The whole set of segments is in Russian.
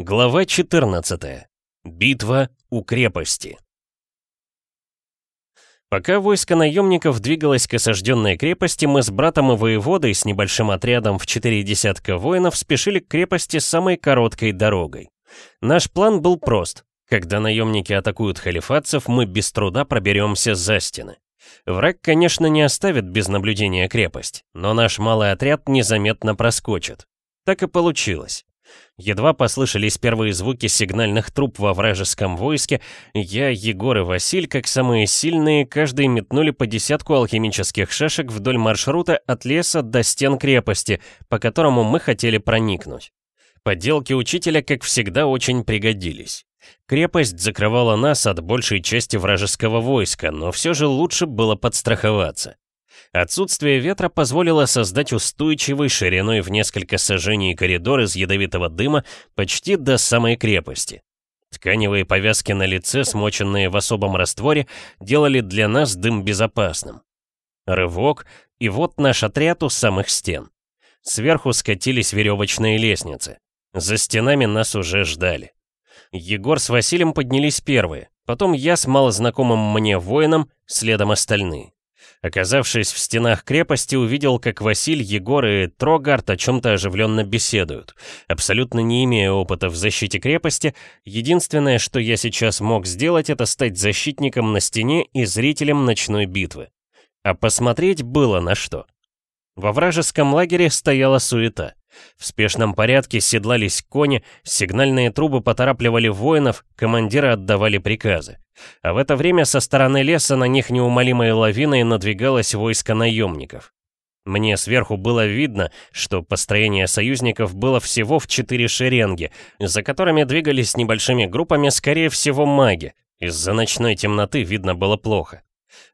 Глава 14. Битва у крепости. Пока войско наемников двигалось к осажденной крепости, мы с братом и воеводой с небольшим отрядом в четыре десятка воинов спешили к крепости самой короткой дорогой. Наш план был прост. Когда наемники атакуют халифатцев, мы без труда проберемся за стены. Враг, конечно, не оставит без наблюдения крепость, но наш малый отряд незаметно проскочит. Так и получилось. Едва послышались первые звуки сигнальных труб во вражеском войске, я, Егор и Василь, как самые сильные, каждый метнули по десятку алхимических шашек вдоль маршрута от леса до стен крепости, по которому мы хотели проникнуть. Подделки учителя, как всегда, очень пригодились. Крепость закрывала нас от большей части вражеского войска, но все же лучше было подстраховаться. Отсутствие ветра позволило создать устойчивый шириной в несколько сажений коридор из ядовитого дыма почти до самой крепости. Тканевые повязки на лице, смоченные в особом растворе, делали для нас дым безопасным. Рывок, и вот наш отряд у самых стен. Сверху скатились веревочные лестницы. За стенами нас уже ждали. Егор с Василием поднялись первые, потом я с малознакомым мне воином, следом остальные. Оказавшись в стенах крепости, увидел, как Василь, Егор и Трогард о чем-то оживленно беседуют. Абсолютно не имея опыта в защите крепости, единственное, что я сейчас мог сделать, это стать защитником на стене и зрителем ночной битвы. А посмотреть было на что. Во вражеском лагере стояла суета. В спешном порядке седлались кони, сигнальные трубы поторапливали воинов, командиры отдавали приказы. А в это время со стороны леса на них неумолимой лавиной надвигалось войско наемников. Мне сверху было видно, что построение союзников было всего в четыре шеренги, за которыми двигались небольшими группами, скорее всего, маги. Из-за ночной темноты видно было плохо.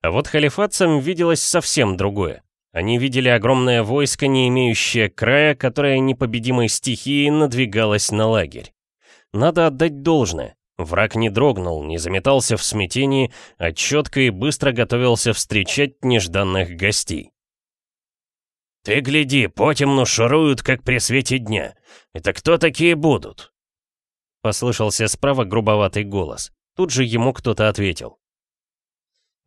А вот халифатцам виделось совсем другое. Они видели огромное войско, не имеющее края, которое непобедимой стихией надвигалось на лагерь. Надо отдать должное. Враг не дрогнул, не заметался в смятении, а четко и быстро готовился встречать нежданных гостей. «Ты гляди, потемну шуруют, как при свете дня. Это кто такие будут?» Послышался справа грубоватый голос. Тут же ему кто-то ответил.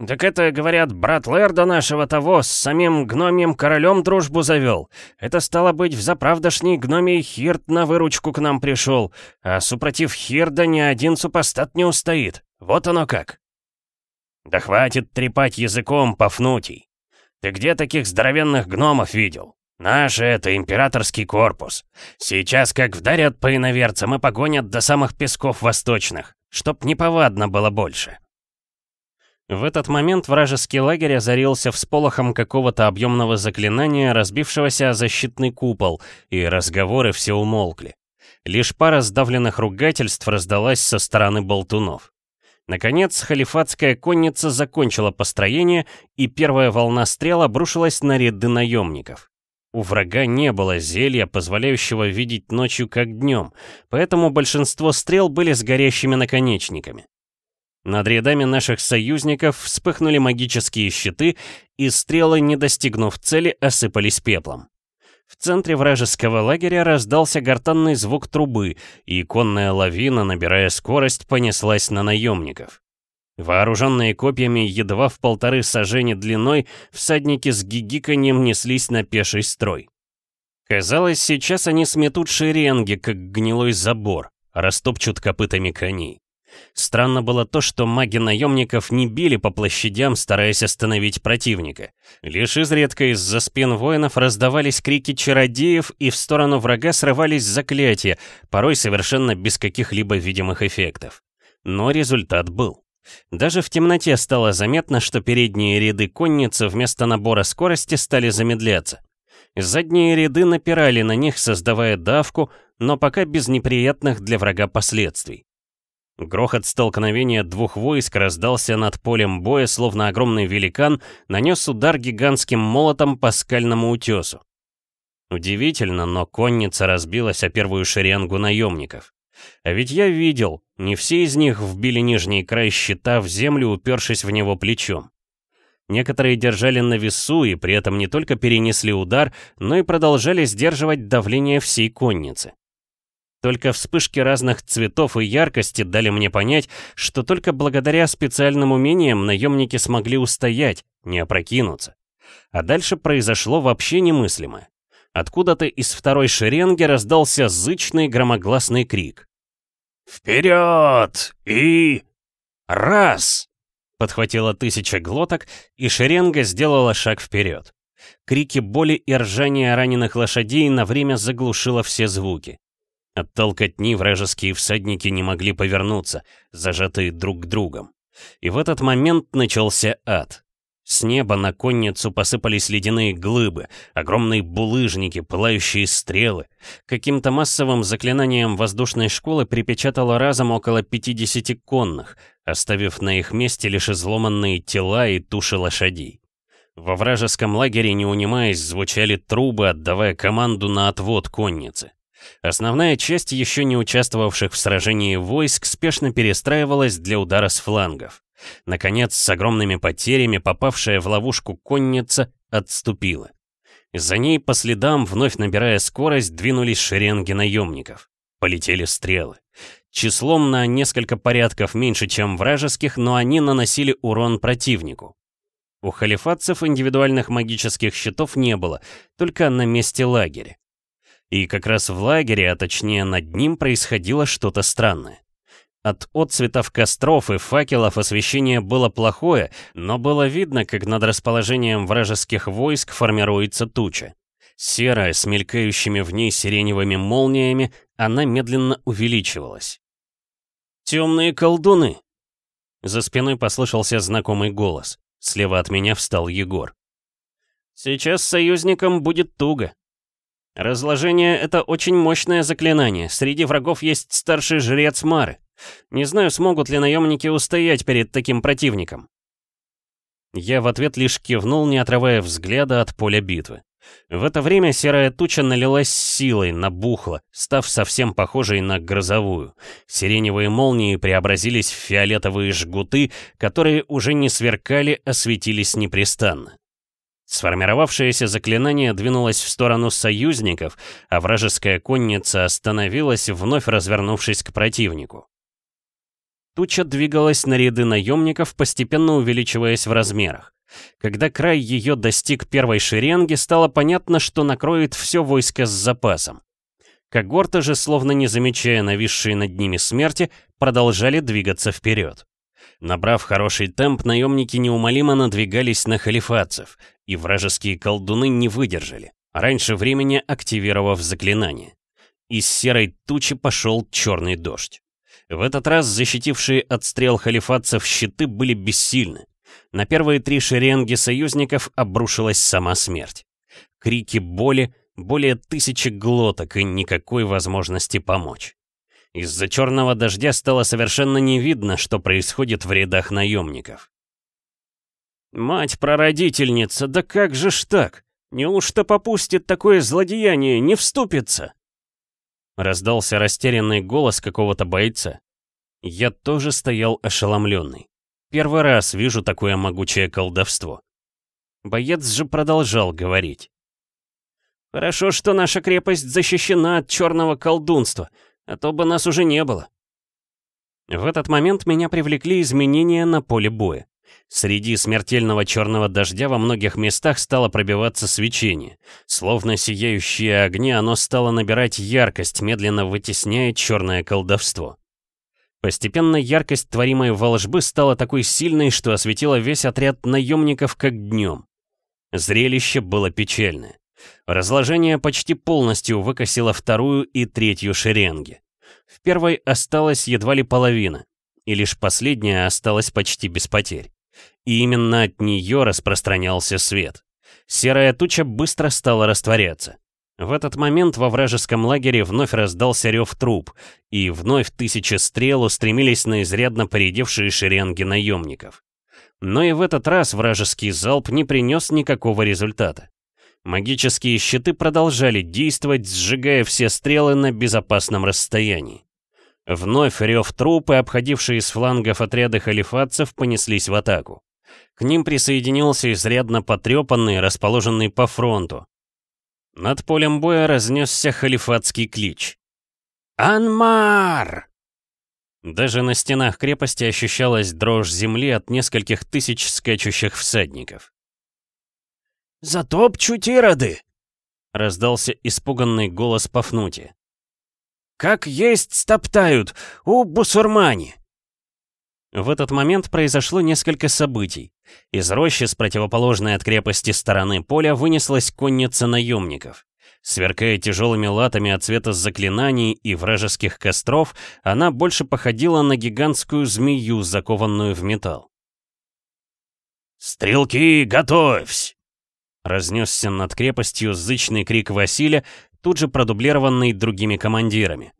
«Так это, говорят, брат Лерда нашего того с самим гномием королем дружбу завел. Это стало быть, в заправдошний гномий Хирт на выручку к нам пришел, а супротив Хирда ни один супостат не устоит. Вот оно как». «Да хватит трепать языком, Пафнутий. Ты где таких здоровенных гномов видел? Наш это императорский корпус. Сейчас как вдарят по иноверцам и погонят до самых песков восточных, чтоб неповадно было больше». В этот момент вражеский лагерь озарился всполохом какого-то объемного заклинания, разбившегося о защитный купол, и разговоры все умолкли. Лишь пара сдавленных ругательств раздалась со стороны болтунов. Наконец, халифатская конница закончила построение, и первая волна стрел обрушилась на ряды наемников. У врага не было зелья, позволяющего видеть ночью как днем, поэтому большинство стрел были с горящими наконечниками. Над рядами наших союзников вспыхнули магические щиты, и стрелы, не достигнув цели, осыпались пеплом. В центре вражеского лагеря раздался гортанный звук трубы, и конная лавина, набирая скорость, понеслась на наемников. Вооруженные копьями едва в полторы сажени длиной, всадники с гигиканьем неслись на пеший строй. Казалось, сейчас они сметут шеренги, как гнилой забор, растопчут копытами коней. Странно было то, что маги наемников не били по площадям, стараясь остановить противника. Лишь изредка из-за спин воинов раздавались крики чародеев, и в сторону врага срывались заклятия, порой совершенно без каких-либо видимых эффектов. Но результат был. Даже в темноте стало заметно, что передние ряды конницы вместо набора скорости стали замедляться. Задние ряды напирали на них, создавая давку, но пока без неприятных для врага последствий. Грохот столкновения двух войск раздался над полем боя, словно огромный великан нанес удар гигантским молотом по скальному утесу. Удивительно, но конница разбилась о первую шеренгу наемников. А ведь я видел, не все из них вбили нижний край щита в землю, упершись в него плечом. Некоторые держали на весу и при этом не только перенесли удар, но и продолжали сдерживать давление всей конницы. Только вспышки разных цветов и яркости дали мне понять, что только благодаря специальным умениям наемники смогли устоять, не опрокинуться. А дальше произошло вообще немыслимое. Откуда-то из второй шеренги раздался зычный громогласный крик. «Вперед! И... раз!» Подхватила тысяча глоток, и шеренга сделала шаг вперед. Крики боли и ржания раненых лошадей на время заглушило все звуки. От толкотни вражеские всадники не могли повернуться, зажатые друг к другом. И в этот момент начался ад. С неба на конницу посыпались ледяные глыбы, огромные булыжники, пылающие стрелы. Каким-то массовым заклинанием воздушной школы припечатало разом около 50 конных, оставив на их месте лишь изломанные тела и туши лошадей. Во вражеском лагере, не унимаясь, звучали трубы, отдавая команду на отвод конницы. Основная часть еще не участвовавших в сражении войск спешно перестраивалась для удара с флангов. Наконец, с огромными потерями попавшая в ловушку конница отступила. За ней по следам, вновь набирая скорость, двинулись шеренги наемников. Полетели стрелы. Числом на несколько порядков меньше, чем вражеских, но они наносили урон противнику. У халифатцев индивидуальных магических щитов не было, только на месте лагеря. И как раз в лагере, а точнее над ним, происходило что-то странное. От отцветов костров и факелов освещение было плохое, но было видно, как над расположением вражеских войск формируется туча. Серая, с мелькающими в ней сиреневыми молниями, она медленно увеличивалась. «Темные колдуны!» За спиной послышался знакомый голос. Слева от меня встал Егор. «Сейчас союзникам будет туго. Разложение — это очень мощное заклинание. Среди врагов есть старший жрец Мары. Не знаю, смогут ли наемники устоять перед таким противником. Я в ответ лишь кивнул, не отрывая взгляда от поля битвы. В это время серая туча налилась силой, набухла, став совсем похожей на грозовую. Сиреневые молнии преобразились в фиолетовые жгуты, которые уже не сверкали, а светились непрестанно. Сформировавшееся заклинание двинулось в сторону союзников, а вражеская конница остановилась, вновь развернувшись к противнику. Туча двигалась на ряды наемников, постепенно увеличиваясь в размерах. Когда край ее достиг первой шеренги, стало понятно, что накроет все войско с запасом. Когорты же, словно не замечая нависшие над ними смерти, продолжали двигаться вперед. Набрав хороший темп, наемники неумолимо надвигались на халифатцев, и вражеские колдуны не выдержали, раньше времени активировав заклинание. Из серой тучи пошел черный дождь. В этот раз защитившие от стрел халифатцев щиты были бессильны. На первые три шеренги союзников обрушилась сама смерть. Крики боли, более тысячи глоток и никакой возможности помочь. Из-за черного дождя стало совершенно не видно, что происходит в рядах наемников. «Мать-прародительница, да как же ж так? Неужто попустит такое злодеяние, не вступится?» Раздался растерянный голос какого-то бойца. Я тоже стоял ошеломленный. Первый раз вижу такое могучее колдовство. Боец же продолжал говорить. «Хорошо, что наша крепость защищена от черного колдунства, а то бы нас уже не было». В этот момент меня привлекли изменения на поле боя. Среди смертельного черного дождя во многих местах стало пробиваться свечение. Словно сияющие огни, оно стало набирать яркость, медленно вытесняя черное колдовство. Постепенно яркость творимой волжбы стала такой сильной, что осветила весь отряд наемников как днем. Зрелище было печальное. Разложение почти полностью выкосило вторую и третью шеренги. В первой осталась едва ли половина, и лишь последняя осталась почти без потерь. И именно от нее распространялся свет. Серая туча быстро стала растворяться. В этот момент во вражеском лагере вновь раздался рев труп, и вновь тысячи стрел устремились на изрядно поредевшие шеренги наемников. Но и в этот раз вражеский залп не принес никакого результата. Магические щиты продолжали действовать, сжигая все стрелы на безопасном расстоянии. Вновь рев трупы, обходившие с флангов отряды халифатцев, понеслись в атаку. К ним присоединился изрядно потрепанный, расположенный по фронту. Над полем боя разнесся халифатский клич. «Анмар!» Даже на стенах крепости ощущалась дрожь земли от нескольких тысяч скачущих всадников. «Затопчу тироды!» — раздался испуганный голос Пафнути. «Как есть стоптают, у бусурмане!» В этот момент произошло несколько событий. Из рощи с противоположной от крепости стороны поля вынеслась конница наемников. Сверкая тяжелыми латами от цвета заклинаний и вражеских костров, она больше походила на гигантскую змею, закованную в металл. «Стрелки, готовься!» Разнесся над крепостью зычный крик Василия, тут же продублированный другими командирами.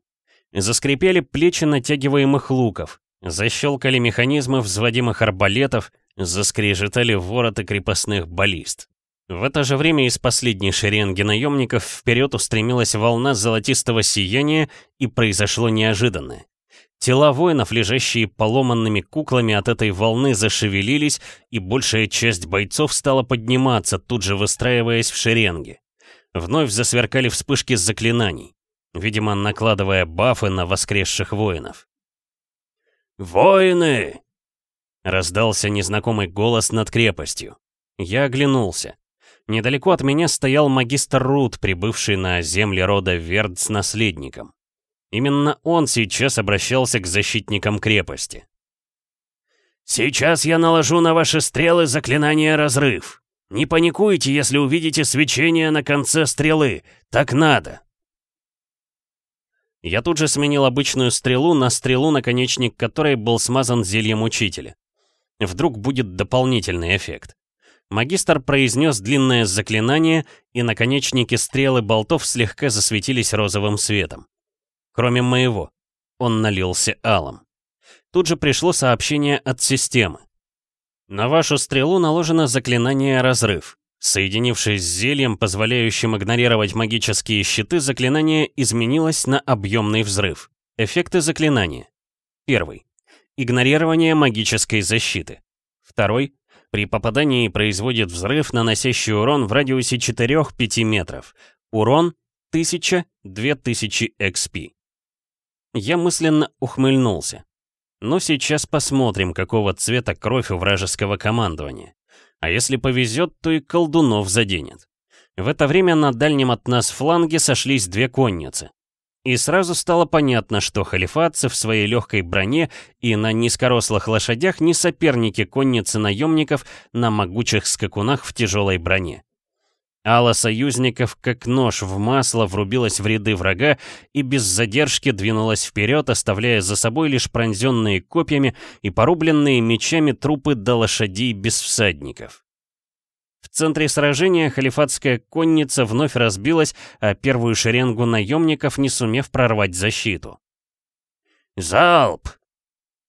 Заскрипели плечи натягиваемых луков, защелкали механизмы взводимых арбалетов, заскрежетали вороты крепостных баллист. В это же время из последней шеренги наемников вперед устремилась волна золотистого сияния, и произошло неожиданное. Тела воинов, лежащие поломанными куклами от этой волны, зашевелились, и большая часть бойцов стала подниматься, тут же выстраиваясь в шеренги. Вновь засверкали вспышки заклинаний, видимо, накладывая бафы на воскресших воинов. «Воины!» — раздался незнакомый голос над крепостью. Я оглянулся. Недалеко от меня стоял магистр Рут, прибывший на земли рода Верд с наследником. Именно он сейчас обращался к защитникам крепости. «Сейчас я наложу на ваши стрелы заклинание «Разрыв». Не паникуйте, если увидите свечение на конце стрелы. Так надо!» Я тут же сменил обычную стрелу на стрелу, наконечник которой был смазан зельем учителя. Вдруг будет дополнительный эффект. Магистр произнес длинное заклинание, и наконечники стрелы болтов слегка засветились розовым светом. Кроме моего. Он налился алым. Тут же пришло сообщение от системы. На вашу стрелу наложено заклинание «Разрыв». Соединившись с зельем, позволяющим игнорировать магические щиты, заклинание изменилось на объемный взрыв. Эффекты заклинания. Первый. Игнорирование магической защиты. Второй. При попадании производит взрыв, наносящий урон в радиусе 4-5 метров. Урон 1000-2000 XP. Я мысленно ухмыльнулся. Но сейчас посмотрим, какого цвета кровь у вражеского командования. А если повезет, то и колдунов заденет. В это время на дальнем от нас фланге сошлись две конницы. И сразу стало понятно, что халифатцы в своей легкой броне и на низкорослых лошадях не соперники конницы наемников на могучих скакунах в тяжелой броне. Алла союзников, как нож в масло, врубилась в ряды врага и без задержки двинулась вперед, оставляя за собой лишь пронзенные копьями и порубленные мечами трупы до лошадей без всадников. В центре сражения халифатская конница вновь разбилась, а первую шеренгу наемников не сумев прорвать защиту. «Залп!»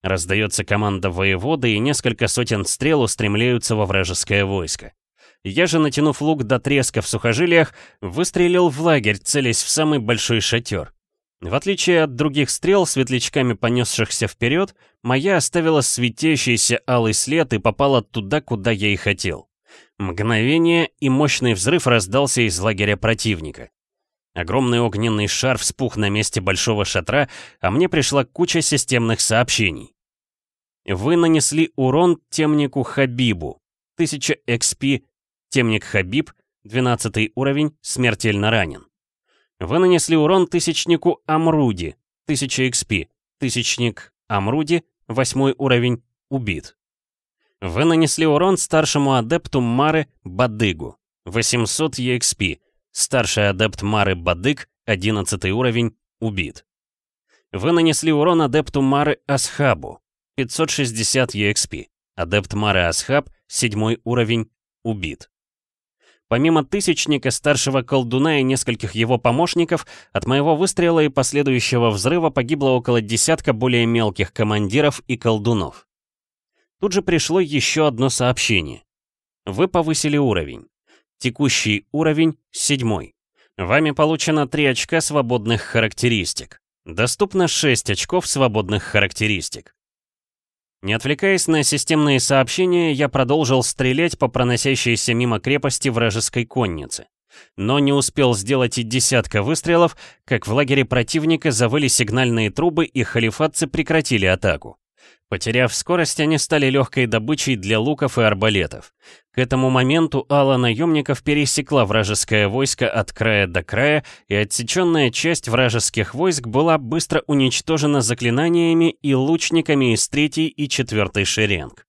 Раздается команда воевода, и несколько сотен стрел устремляются во вражеское войско. Я же, натянув лук до треска в сухожилиях, выстрелил в лагерь, целясь в самый большой шатер. В отличие от других стрел, светлячками понесшихся вперед, моя оставила светящийся алый след и попала туда, куда я и хотел. Мгновение, и мощный взрыв раздался из лагеря противника. Огромный огненный шар вспух на месте большого шатра, а мне пришла куча системных сообщений. Вы нанесли урон темнику Хабибу. 1000 XP. Темник Хабиб, 12 уровень, смертельно ранен. Вы нанесли урон тысячнику Амруди. 1000 XP. Тысячник Амруди, 8 уровень, убит. Вы нанесли урон старшему адепту Мары Бадыгу. 800 EXP. Старший адепт Мары Бадык, 11 уровень, убит. Вы нанесли урон адепту Мары Асхабу. 560 EXP. Адепт Мары Асхаб, 7 уровень, убит. Помимо Тысячника, старшего колдуна и нескольких его помощников, от моего выстрела и последующего взрыва погибло около десятка более мелких командиров и колдунов. Тут же пришло еще одно сообщение. Вы повысили уровень. Текущий уровень — седьмой. Вами получено 3 очка свободных характеристик. Доступно 6 очков свободных характеристик. Не отвлекаясь на системные сообщения, я продолжил стрелять по проносящейся мимо крепости вражеской конницы. Но не успел сделать и десятка выстрелов, как в лагере противника завыли сигнальные трубы и халифатцы прекратили атаку. Потеряв скорость, они стали легкой добычей для луков и арбалетов. К этому моменту ала наемников пересекла вражеское войско от края до края, и отсеченная часть вражеских войск была быстро уничтожена заклинаниями и лучниками из третьей и четвертой шеренг.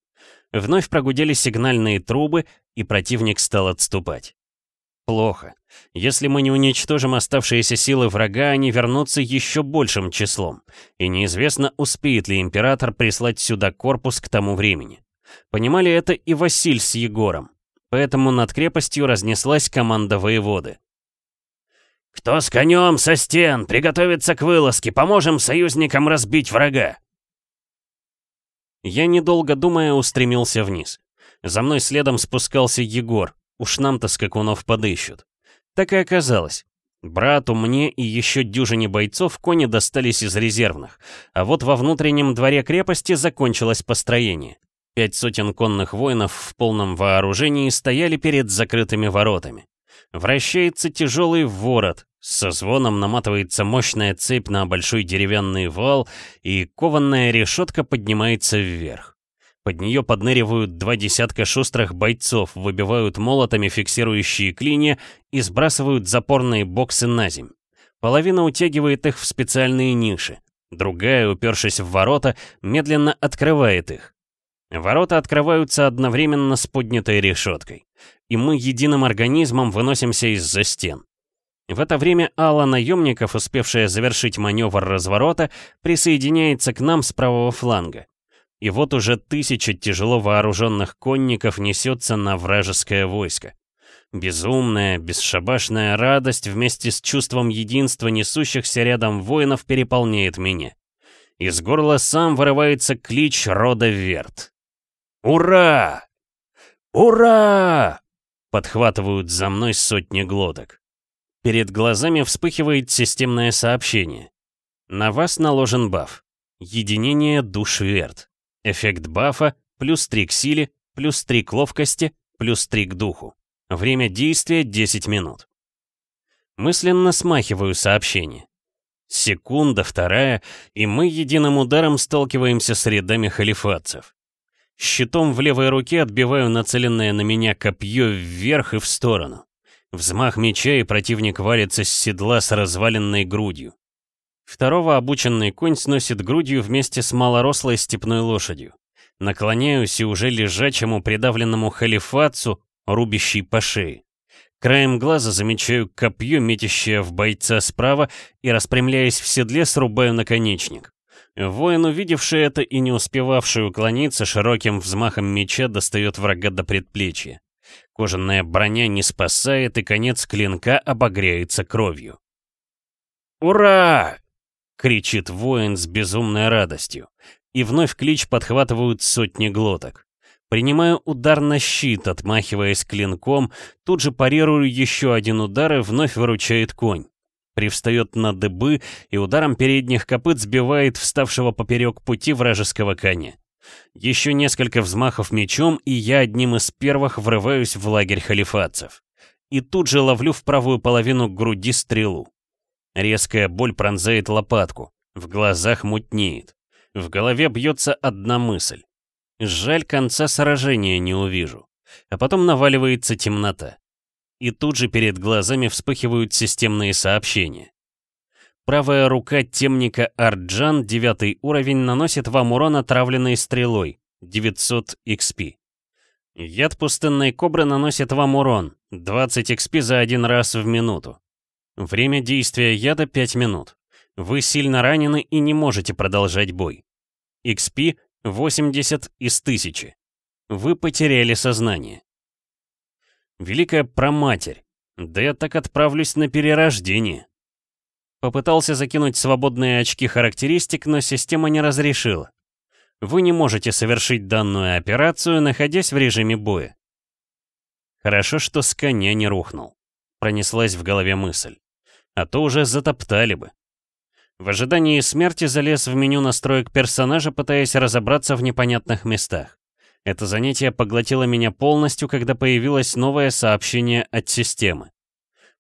Вновь прогудели сигнальные трубы, и противник стал отступать. Плохо. Если мы не уничтожим оставшиеся силы врага, они вернутся еще большим числом. И неизвестно, успеет ли император прислать сюда корпус к тому времени. Понимали это и Василь с Егором. Поэтому над крепостью разнеслась команда воеводы. «Кто с конем со стен? Приготовиться к вылазке! Поможем союзникам разбить врага!» Я, недолго думая, устремился вниз. За мной следом спускался Егор, Уж нам-то скакунов подыщут. Так и оказалось. Брату, мне и еще дюжине бойцов кони достались из резервных, а вот во внутреннем дворе крепости закончилось построение. Пять сотен конных воинов в полном вооружении стояли перед закрытыми воротами. Вращается тяжелый ворот, со звоном наматывается мощная цепь на большой деревянный вал, и кованная решетка поднимается вверх. Под нее подныривают два десятка шустрых бойцов, выбивают молотами фиксирующие клинья и сбрасывают запорные боксы на земь. Половина утягивает их в специальные ниши. Другая, упершись в ворота, медленно открывает их. Ворота открываются одновременно с поднятой решеткой. И мы единым организмом выносимся из-за стен. В это время Алла наемников, успевшая завершить маневр разворота, присоединяется к нам с правого фланга. И вот уже тысяча тяжело вооруженных конников несется на вражеское войско. Безумная, бесшабашная радость вместе с чувством единства несущихся рядом воинов переполняет меня. Из горла сам вырывается клич рода Верт. «Ура! Ура!» Подхватывают за мной сотни глоток. Перед глазами вспыхивает системное сообщение. На вас наложен баф. Единение душ Верт. Эффект бафа плюс 3 к силе, плюс 3 к ловкости, плюс 3 к духу. Время действия 10 минут. Мысленно смахиваю сообщение. Секунда, вторая, и мы единым ударом сталкиваемся с рядами халифатцев. Щитом в левой руке отбиваю нацеленное на меня копье вверх и в сторону. Взмах меча, и противник валится с седла с разваленной грудью. Второго обученный конь сносит грудью вместе с малорослой степной лошадью. Наклоняюсь и уже лежачему придавленному халифатцу, рубящий по шее. Краем глаза замечаю копье, метящее в бойца справа, и, распрямляясь в седле, срубаю наконечник. Воин, увидевший это и не успевавший уклониться, широким взмахом меча достает врага до предплечья. Кожаная броня не спасает, и конец клинка обогреется кровью. «Ура!» Кричит воин с безумной радостью. И вновь клич подхватывают сотни глоток. Принимаю удар на щит, отмахиваясь клинком, тут же парирую еще один удар и вновь выручает конь. Привстает на дыбы и ударом передних копыт сбивает вставшего поперек пути вражеского коня. Еще несколько взмахов мечом, и я одним из первых врываюсь в лагерь халифатцев. И тут же ловлю в правую половину груди стрелу. Резкая боль пронзает лопатку. В глазах мутнеет. В голове бьется одна мысль. Жаль, конца сражения не увижу. А потом наваливается темнота. И тут же перед глазами вспыхивают системные сообщения. Правая рука темника Арджан, девятый уровень, наносит вам урон отравленной стрелой, 900 XP. Яд пустынной кобры наносит вам урон, 20 XP за один раз в минуту. Время действия яда 5 минут. Вы сильно ранены и не можете продолжать бой. XP 80 из 1000. Вы потеряли сознание. Великая проматерь. Да я так отправлюсь на перерождение. Попытался закинуть свободные очки характеристик, но система не разрешила. Вы не можете совершить данную операцию, находясь в режиме боя. Хорошо, что с коня не рухнул. Пронеслась в голове мысль а то уже затоптали бы. В ожидании смерти залез в меню настроек персонажа, пытаясь разобраться в непонятных местах. Это занятие поглотило меня полностью, когда появилось новое сообщение от системы.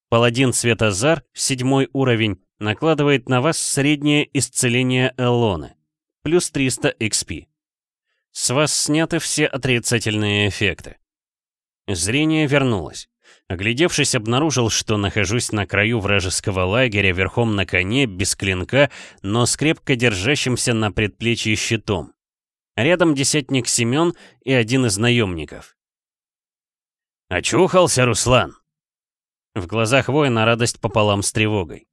Паладин Светозар, седьмой уровень, накладывает на вас среднее исцеление Элоны. Плюс 300 XP. С вас сняты все отрицательные эффекты. Зрение вернулось. Оглядевшись, обнаружил, что нахожусь на краю вражеского лагеря верхом на коне, без клинка, но с крепко держащимся на предплечье щитом. Рядом десятник Семен и один из наемников. «Очухался, Руслан!» В глазах воина радость пополам с тревогой.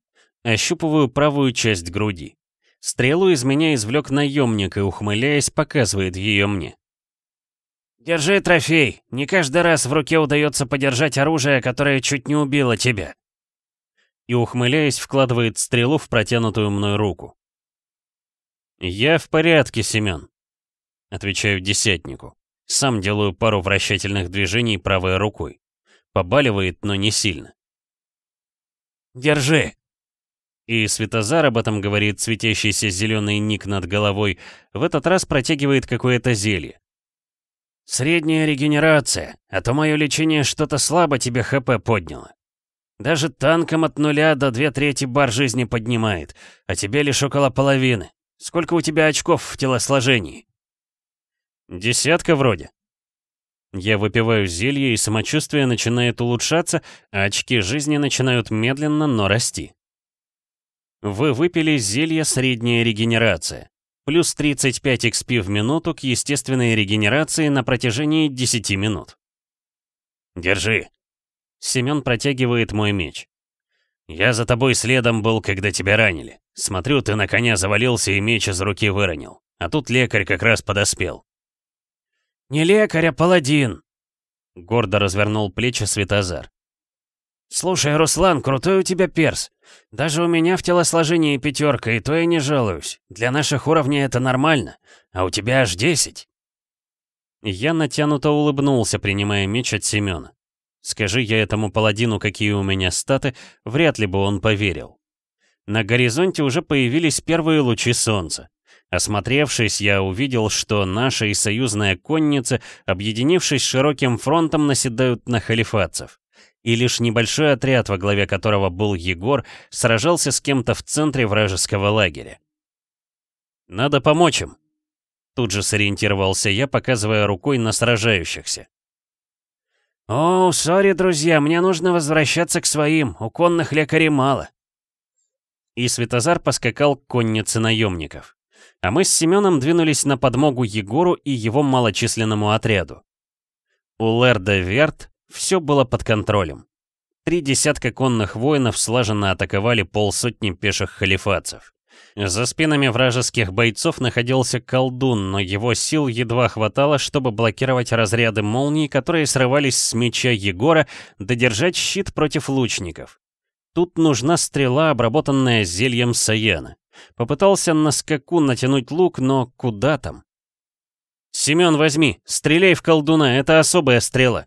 Ощупываю правую часть груди. Стрелу из меня извлек наемник и, ухмыляясь, показывает ее мне. «Держи трофей. Не каждый раз в руке удается подержать оружие, которое чуть не убило тебя». И, ухмыляясь, вкладывает стрелу в протянутую мной руку. «Я в порядке, Семен», — отвечаю десятнику. Сам делаю пару вращательных движений правой рукой. Побаливает, но не сильно. «Держи!» И Светозар об этом говорит светящийся зеленый ник над головой, в этот раз протягивает какое-то зелье. «Средняя регенерация, а то мое лечение что-то слабо тебе ХП подняло. Даже танком от нуля до две трети бар жизни поднимает, а тебе лишь около половины. Сколько у тебя очков в телосложении?» «Десятка вроде». Я выпиваю зелье, и самочувствие начинает улучшаться, а очки жизни начинают медленно, но расти. Вы выпили зелье «Средняя регенерация». Плюс 35 XP в минуту к естественной регенерации на протяжении 10 минут. «Держи». Семён протягивает мой меч. «Я за тобой следом был, когда тебя ранили. Смотрю, ты на коня завалился и меч из руки выронил. А тут лекарь как раз подоспел». «Не лекарь, а паладин!» Гордо развернул плечи Светозар. «Слушай, Руслан, крутой у тебя перс. Даже у меня в телосложении пятерка, и то я не жалуюсь. Для наших уровней это нормально, а у тебя аж десять». Я натянуто улыбнулся, принимая меч от Семёна. Скажи я этому паладину, какие у меня статы, вряд ли бы он поверил. На горизонте уже появились первые лучи солнца. Осмотревшись, я увидел, что наша и союзная конница, объединившись широким фронтом, наседают на халифатцев и лишь небольшой отряд, во главе которого был Егор, сражался с кем-то в центре вражеского лагеря. «Надо помочь им», — тут же сориентировался я, показывая рукой на сражающихся. «О, сори, друзья, мне нужно возвращаться к своим, у конных лекарей мало». И Светозар поскакал к коннице наемников. А мы с Семеном двинулись на подмогу Егору и его малочисленному отряду. У Лерда Верт все было под контролем. Три десятка конных воинов слаженно атаковали полсотни пеших халифатцев. За спинами вражеских бойцов находился колдун, но его сил едва хватало, чтобы блокировать разряды молний, которые срывались с меча Егора, додержать щит против лучников. Тут нужна стрела, обработанная зельем Саяна. Попытался на скаку натянуть лук, но куда там? «Семён, возьми, стреляй в колдуна, это особая стрела»,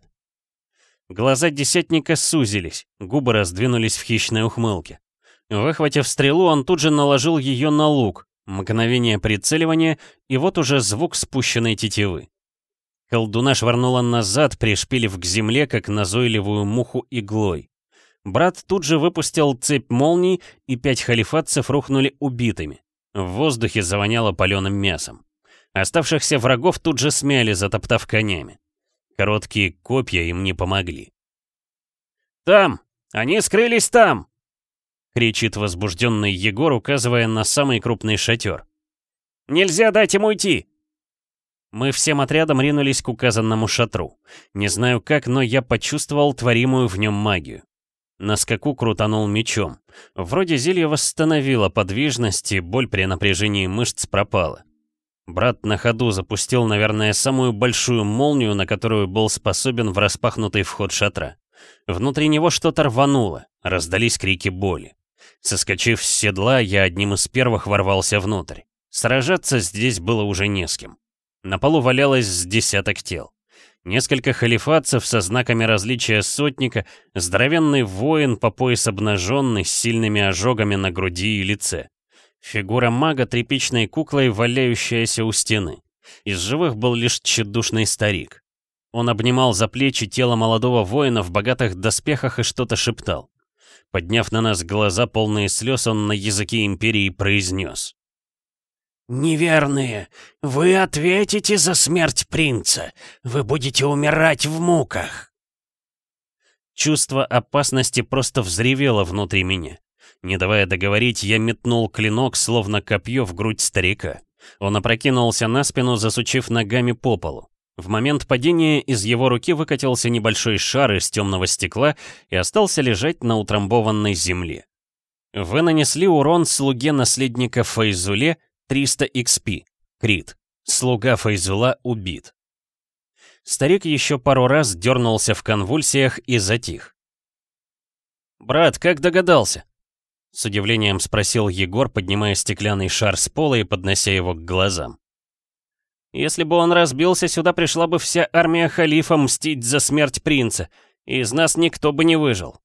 Глаза десятника сузились, губы раздвинулись в хищной ухмылке. Выхватив стрелу, он тут же наложил ее на лук, мгновение прицеливания, и вот уже звук спущенной тетивы. Колдуна швырнула назад, пришпилив к земле, как назойливую муху иглой. Брат тут же выпустил цепь молний, и пять халифатцев рухнули убитыми. В воздухе завоняло паленым мясом. Оставшихся врагов тут же смяли, затоптав конями. Короткие копья им не помогли. «Там! Они скрылись там!» — кричит возбужденный Егор, указывая на самый крупный шатер. «Нельзя дать им уйти!» Мы всем отрядом ринулись к указанному шатру. Не знаю как, но я почувствовал творимую в нем магию. На скаку крутанул мечом. Вроде зелье восстановило подвижность, и боль при напряжении мышц пропала. Брат на ходу запустил, наверное, самую большую молнию, на которую был способен в распахнутый вход шатра. Внутри него что-то рвануло, раздались крики боли. Соскочив с седла, я одним из первых ворвался внутрь. Сражаться здесь было уже не с кем. На полу валялось с десяток тел. Несколько халифатцев со знаками различия сотника, здоровенный воин по пояс обнаженный, с сильными ожогами на груди и лице. Фигура мага тряпичной куклой, валяющаяся у стены. Из живых был лишь тщедушный старик. Он обнимал за плечи тело молодого воина в богатых доспехах и что-то шептал. Подняв на нас глаза, полные слез, он на языке Империи произнес. «Неверные, вы ответите за смерть принца. Вы будете умирать в муках». Чувство опасности просто взревело внутри меня. Не давая договорить, я метнул клинок, словно копье в грудь старика. Он опрокинулся на спину, засучив ногами по полу. В момент падения из его руки выкатился небольшой шар из темного стекла и остался лежать на утрамбованной земле. Вы нанесли урон слуге наследника Файзуле 300 XP. Крит. Слуга Файзула убит. Старик еще пару раз дернулся в конвульсиях и затих. «Брат, как догадался?» С удивлением спросил Егор, поднимая стеклянный шар с пола и поднося его к глазам. «Если бы он разбился, сюда пришла бы вся армия халифа мстить за смерть принца, и из нас никто бы не выжил.